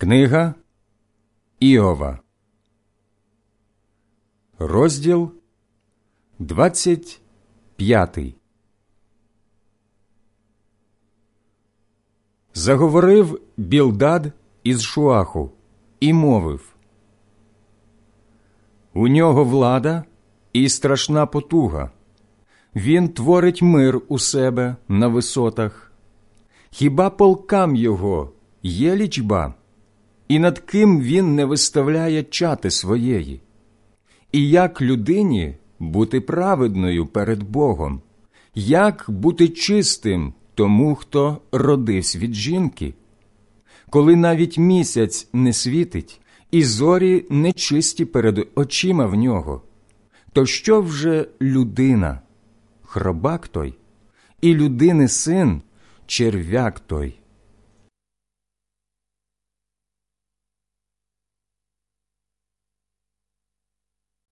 Книга Іова, розділ 25 Заговорив Білдад із Шуаху і мовив У нього влада і страшна потуга. Він творить мир у себе на висотах. Хіба полкам його є лічба? І над ким він не виставляє чати своєї, і як людині бути праведною перед Богом, як бути чистим тому, хто родився від жінки, коли навіть місяць не світить, і зорі нечисті перед очима в нього, то що вже людина, хробак той, і людини син черв'як той.